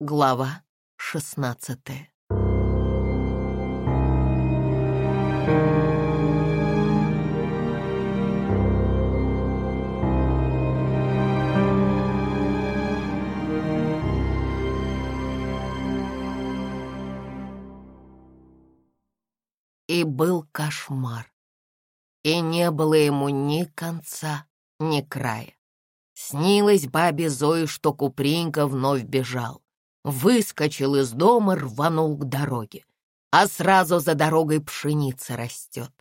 Глава шестнадцатая И был кошмар. И не было ему ни конца, ни края. Снилось бабе Зои, что Купринка вновь бежал. Выскочил из дома, рванул к дороге. А сразу за дорогой пшеница растет.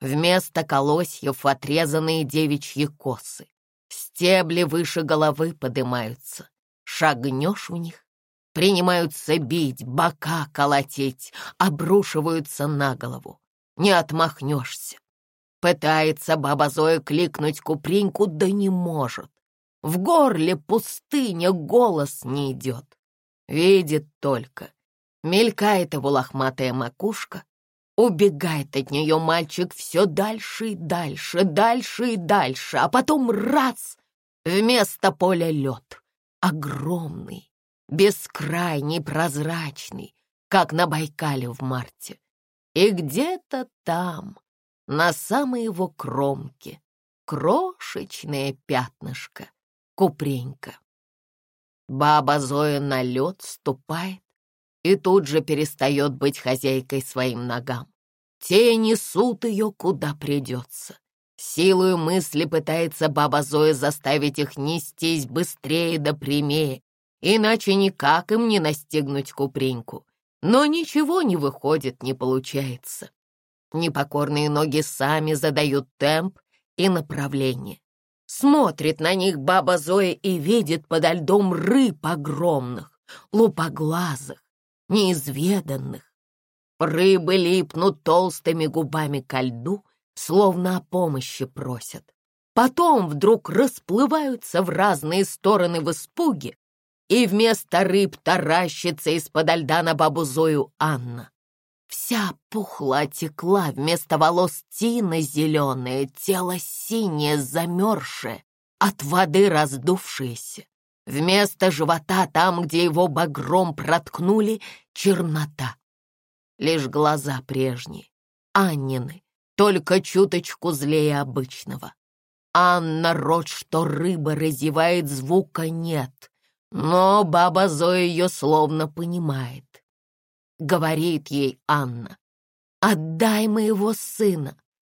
Вместо колосьев отрезанные девичьи косы. Стебли выше головы поднимаются. Шагнешь у них, принимаются бить, бока колотить, обрушиваются на голову. Не отмахнешься. Пытается баба Зоя кликнуть Купринку, да не может. В горле пустыня, голос не идет. Видит только. Мелькает его лохматая макушка. Убегает от нее мальчик все дальше и дальше, дальше и дальше, а потом раз — вместо поля лед. Огромный, бескрайний, прозрачный, как на Байкале в марте. И где-то там, на самой его кромке, крошечное пятнышко, купренька. Баба Зоя на лед ступает и тут же перестает быть хозяйкой своим ногам. Те несут ее куда придется. Силою мысли пытается баба Зоя заставить их нестись быстрее да прямее, иначе никак им не настигнуть купреньку. Но ничего не выходит, не получается. Непокорные ноги сами задают темп и направление. Смотрит на них баба Зоя и видит подо льдом рыб огромных, лупоглазых, неизведанных. Рыбы липнут толстыми губами ко льду, словно о помощи просят. Потом вдруг расплываются в разные стороны в испуге, и вместо рыб таращится из-под льда на бабу Зою Анна. Вся пухла отекла, вместо волос тина зеленая, тело синее, замерзшее, от воды раздувшееся. Вместо живота, там, где его багром проткнули, чернота. Лишь глаза прежние, Аннины, только чуточку злее обычного. Анна рот, что рыба разевает, звука нет — но баба Зоя ее словно понимает. Говорит ей Анна, «Отдай моего сына,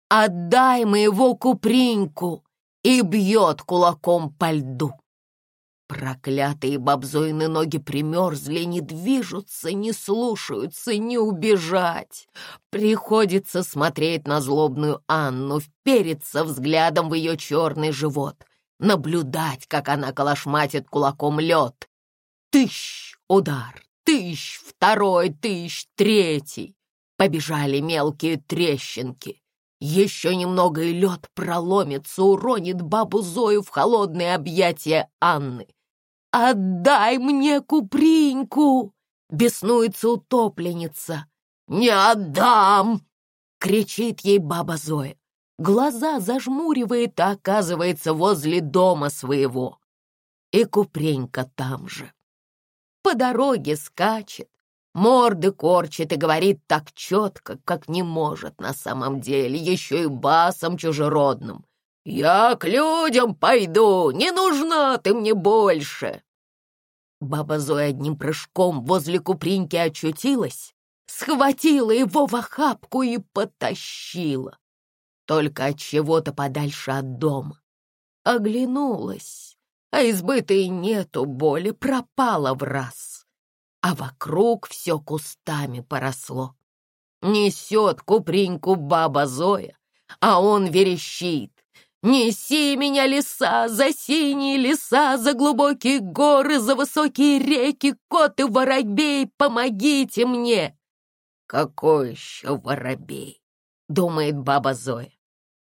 отдай моего куприньку!» и бьет кулаком по льду. Проклятые бабзоины ноги примерзли, не движутся, не слушаются, не убежать. Приходится смотреть на злобную Анну, впериться взглядом в ее черный живот — наблюдать, как она калашматит кулаком лед. Тыщ, удар, тыщ, второй, тыщ, третий. Побежали мелкие трещинки. Еще немного и лед проломится, уронит бабу Зою в холодные объятия Анны. «Отдай мне куприньку!» — беснуется утопленница. «Не отдам!» — кричит ей баба Зоя глаза зажмуривает, а оказывается возле дома своего. И Купренька там же. По дороге скачет, морды корчит и говорит так четко, как не может на самом деле, еще и басом чужеродным. «Я к людям пойду, не нужна ты мне больше!» Баба Зоя одним прыжком возле Куприньки очутилась, схватила его в охапку и потащила только от чего-то подальше от дома. Оглянулась, а избытой нету, боли пропала в раз, а вокруг все кустами поросло. Несет куприньку баба Зоя, а он верещит. «Неси меня, леса, за синие леса, за глубокие горы, за высокие реки, кот и воробей, помогите мне!» «Какой еще воробей?» — думает баба Зоя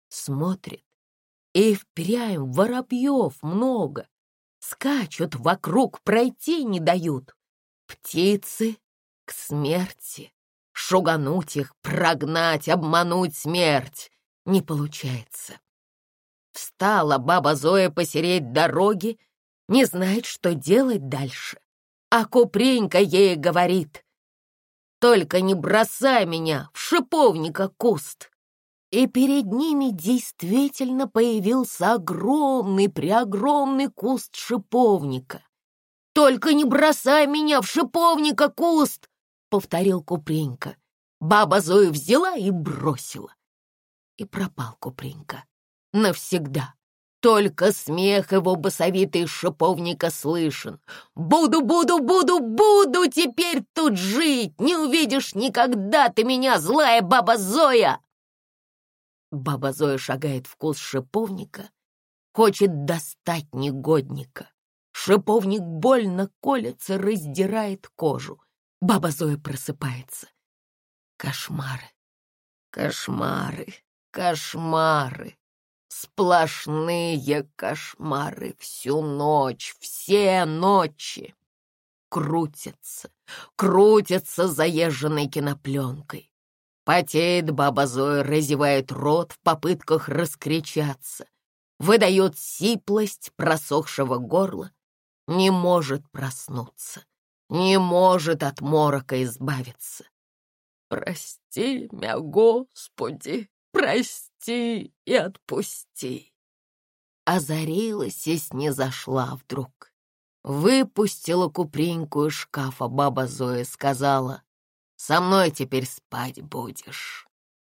смотрит, и впрямь воробьев много. Скачут вокруг, пройти не дают. Птицы к смерти. Шугануть их, прогнать, обмануть смерть не получается. Встала баба Зоя посереть дороги, не знает, что делать дальше. А Купринка ей говорит, «Только не бросай меня в шиповника куст!» И перед ними действительно появился огромный, преогромный куст шиповника. «Только не бросай меня в шиповника куст!» — повторил Купринка. Баба Зоя взяла и бросила. И пропал Купринка. Навсегда. Только смех его басовитый шиповника слышен. «Буду, буду, буду, буду теперь тут жить! Не увидишь никогда ты меня, злая баба Зоя!» Баба Зоя шагает в куст шиповника, хочет достать негодника. Шиповник больно колется, раздирает кожу. Баба Зоя просыпается. Кошмары, кошмары, кошмары. Сплошные кошмары всю ночь, все ночи. Крутятся, крутятся заезженной кинопленкой. Потеет баба Зоя, разевает рот в попытках раскричаться. Выдает сиплость просохшего горла. Не может проснуться, не может от морока избавиться. Прости меня, Господи, прости и отпусти. Озарилась и снизошла вдруг. Выпустила купринку из шкафа баба Зоя, сказала, «Со мной теперь спать будешь».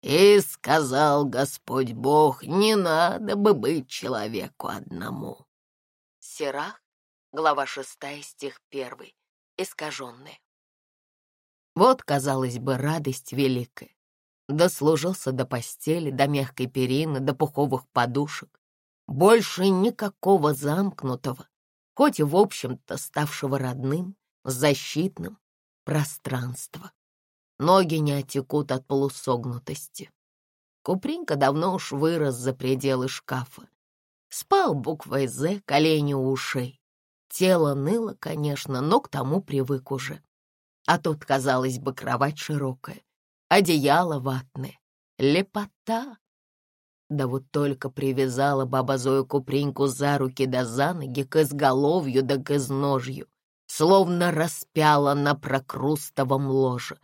И сказал Господь Бог, не надо бы быть человеку одному. Сирах, глава шестая, стих первый, искаженный. Вот, казалось бы, радость великая. Дослужился до постели, до мягкой перины, до пуховых подушек. Больше никакого замкнутого, хоть и в общем-то ставшего родным, защитным, пространства. Ноги не отекут от полусогнутости. Купринка давно уж вырос за пределы шкафа. Спал буквой «З», колени у ушей. Тело ныло, конечно, но к тому привык уже. А тут, казалось бы, кровать широкая, одеяло ватное, лепота. Да вот только привязала баба Зоя Купринку за руки да за ноги, к изголовью да к изножью, словно распяла на прокрустовом ложе.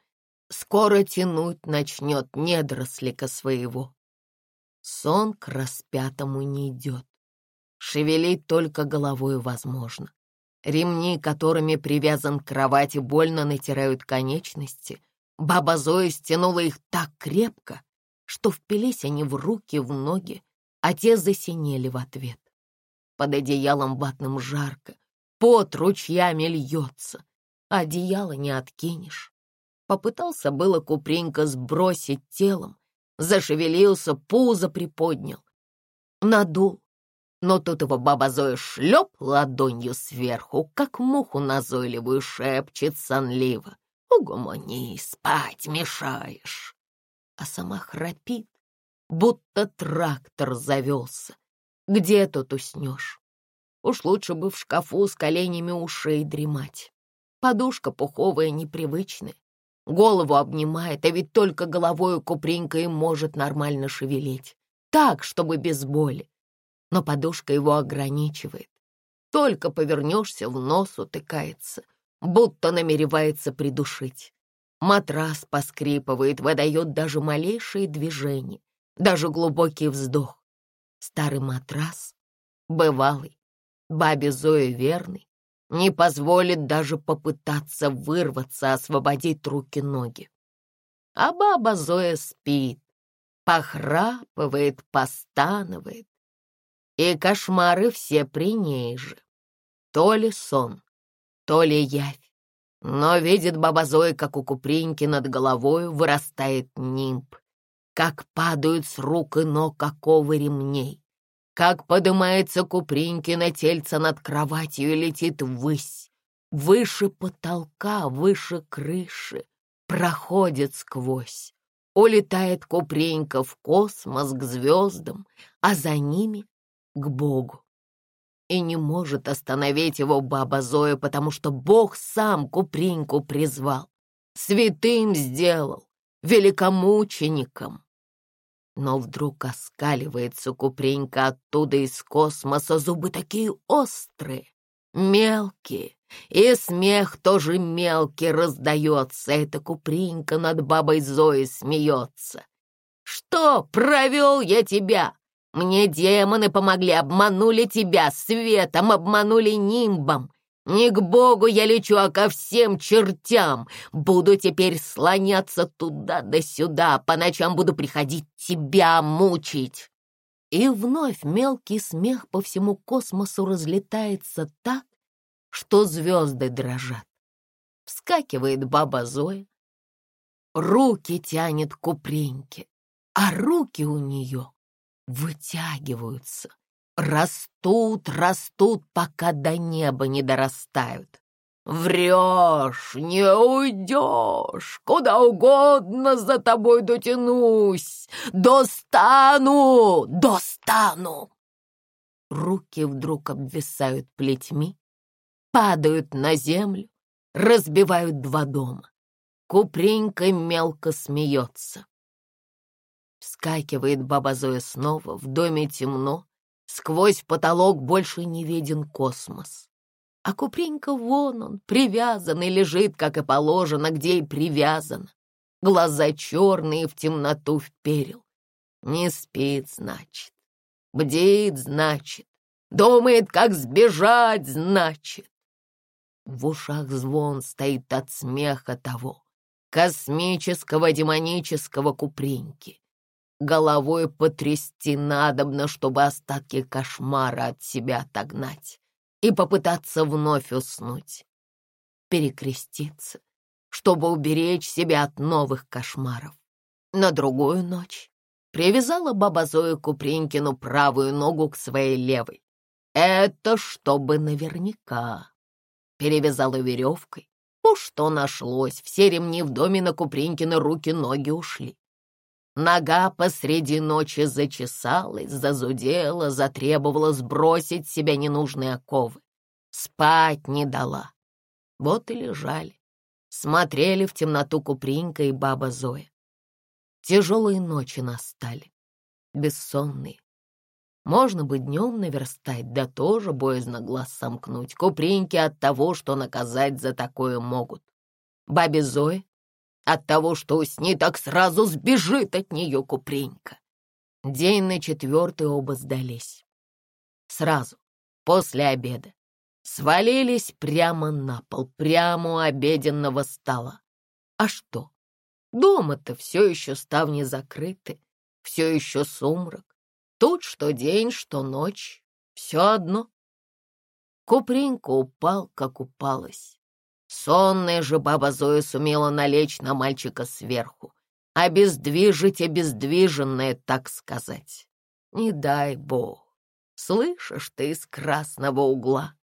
Скоро тянуть начнет недорослика своего. Сон к распятому не идет. Шевелить только головой возможно. Ремни, которыми привязан к кровати, больно натирают конечности. Баба Зоя стянула их так крепко, что впились они в руки, в ноги, а те засинели в ответ. Под одеялом ватным жарко, пот ручьями льется, а одеяло не откинешь. Попытался было Купренька сбросить телом, зашевелился, пузо приподнял. Надул, но тут его баба Зоя шлеп ладонью сверху, как муху назойливую шепчет сонливо. «Угомони, спать мешаешь!» А сама храпит, будто трактор завелся. Где тут уснешь? Уж лучше бы в шкафу с коленями ушей дремать. Подушка пуховая непривычная, голову обнимает, а ведь только головой Купринка и может нормально шевелить. Так, чтобы без боли но подушка его ограничивает. Только повернешься, в нос утыкается, будто намеревается придушить. Матрас поскрипывает, выдает даже малейшие движения, даже глубокий вздох. Старый матрас, бывалый, бабе Зое верный, не позволит даже попытаться вырваться, освободить руки-ноги. А баба Зоя спит, похрапывает, постанывает, и кошмары все при ней же. То ли сон, то ли явь. Но видит баба Зоя, как у Купринки над головой вырастает нимб, как падают с рук и ног оковы ремней, как поднимается Купринки на тельце над кроватью и летит ввысь, выше потолка, выше крыши, проходит сквозь. Улетает Купринка в космос к звездам, а за ними к Богу. И не может остановить его баба Зоя, потому что Бог сам Купринку призвал, святым сделал, великомучеником. Но вдруг оскаливается Купринка оттуда из космоса, зубы такие острые, мелкие, и смех тоже мелкий раздается. Эта купринка над бабой Зоей смеется. Что, провел я тебя? Мне демоны помогли, обманули тебя светом, обманули нимбом. Не к Богу я лечу, а ко всем чертям. Буду теперь слоняться туда да сюда, по ночам буду приходить тебя мучить. И вновь мелкий смех по всему космосу разлетается так, что звезды дрожат. Вскакивает баба Зоя, руки тянет к а руки у нее вытягиваются, Растут, растут, пока до неба не дорастают. Врешь, не уйдешь, куда угодно за тобой дотянусь, достану, достану. Руки вдруг обвисают плетьми, падают на землю, разбивают два дома. Купренька мелко смеется. Вскакивает баба Зоя снова, в доме темно, Сквозь потолок больше не виден космос. А Купренька вон он, привязанный, лежит, как и положено, где и привязан. Глаза черные в темноту вперил. Не спит, значит. Бдит, значит. Думает, как сбежать, значит. В ушах звон стоит от смеха того, космического демонического Купреньки. Головой потрясти надобно, чтобы остатки кошмара от себя отогнать и попытаться вновь уснуть. Перекреститься, чтобы уберечь себя от новых кошмаров. На другую ночь привязала баба Зоя Купринкину правую ногу к своей левой. Это чтобы наверняка. Перевязала веревкой. Уж что нашлось, все ремни в доме на Купринкины руки-ноги ушли. Нога посреди ночи зачесалась, зазудела, затребовала сбросить себя ненужные оковы. Спать не дала. Вот и лежали. Смотрели в темноту Купринка и баба Зоя. Тяжелые ночи настали, бессонные. Можно бы днем наверстать, да тоже боязно глаз сомкнуть. Купринки от того, что наказать за такое могут. Бабе Зое от того, что уснит, так сразу сбежит от нее Купренька. День на четвертый оба сдались. Сразу, после обеда, свалились прямо на пол, прямо у обеденного стола. А что? Дома-то все еще ставни закрыты, все еще сумрак. Тут что день, что ночь, все одно. Купренька упал, как упалась. Сонная же баба Зоя сумела налечь на мальчика сверху, обездвижить обездвиженное, так сказать. Не дай бог, слышишь ты из красного угла.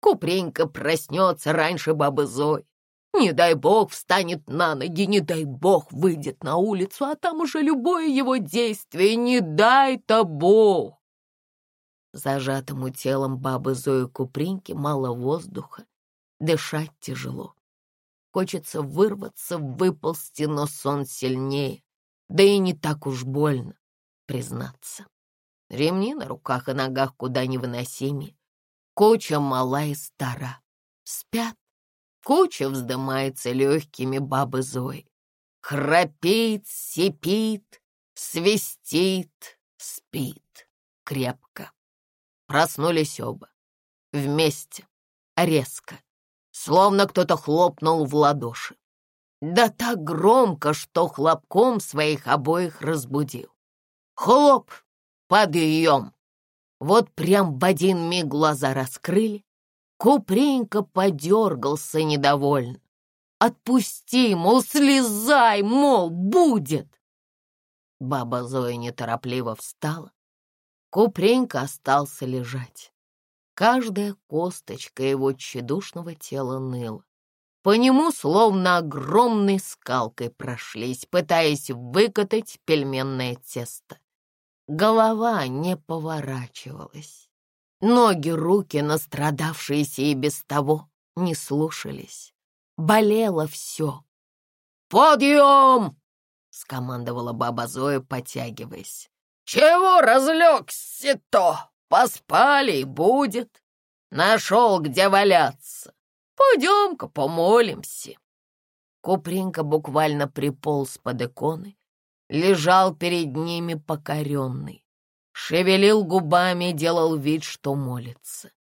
Купренька проснется раньше бабы Зои. Не дай бог встанет на ноги, не дай бог выйдет на улицу, а там уже любое его действие, не дай-то бог. Зажатому телом бабы Зои Купринки мало воздуха, Дышать тяжело. Хочется вырваться, выползти, но сон сильнее. Да и не так уж больно, признаться. Ремни на руках и ногах куда невыносимее. Куча мала и стара. Спят. Куча вздымается легкими бабы Зои. Храпит, сипит, свистит, спит крепко. Проснулись оба. Вместе, резко словно кто-то хлопнул в ладоши. Да так громко, что хлопком своих обоих разбудил. Хлоп! Подъем! Вот прям в один миг глаза раскрыли. Купренька подергался недовольно. «Отпусти, мол, слезай, мол, будет!» Баба Зоя неторопливо встала. Купренька остался лежать. Каждая косточка его тщедушного тела ныла. По нему словно огромной скалкой прошлись, пытаясь выкатать пельменное тесто. Голова не поворачивалась. Ноги, руки, настрадавшиеся и без того, не слушались. Болело все. «Подъем!» — скомандовала баба Зоя, потягиваясь. «Чего разлегся-то?» Поспали и будет. нашел, где валяться. Пойдем-ка помолимся. Купринка буквально приполз под иконы, лежал перед ними покоренный, шевелил губами, делал вид, что молится.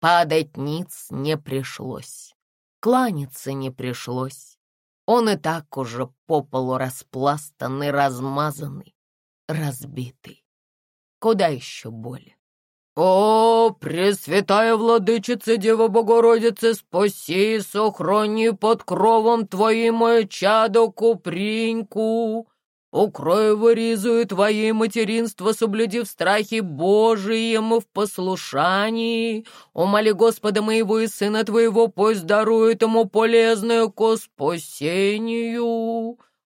Падать ниц не пришлось, кланяться не пришлось. Он и так уже по полу распластанный, размазанный, разбитый. Куда еще более? «О, Пресвятая Владычица Дева Богородица, спаси и сохрани под кровом Твоим мое чадо Куприньку!» Укрой его ризую твоей материнство, соблюди в страхе Божием и в послушании. Умоли Господа моего и сына твоего, пусть дарует ему полезное ко спасению.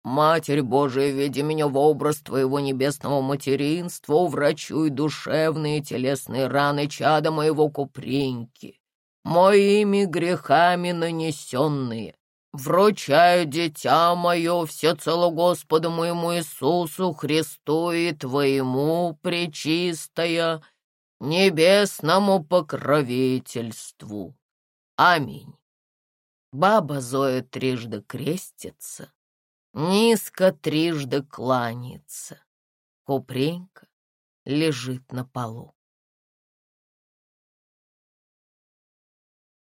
Матерь Божия, веди меня в образ твоего небесного материнства, уврачуй душевные и телесные раны чада моего купреньки, моими грехами нанесенные. Вручаю дитя мое всецело Господу моему Иисусу Христу и Твоему, Пречистая, небесному покровительству. Аминь. Баба Зоя трижды крестится, низко трижды кланяется. Купренька лежит на полу.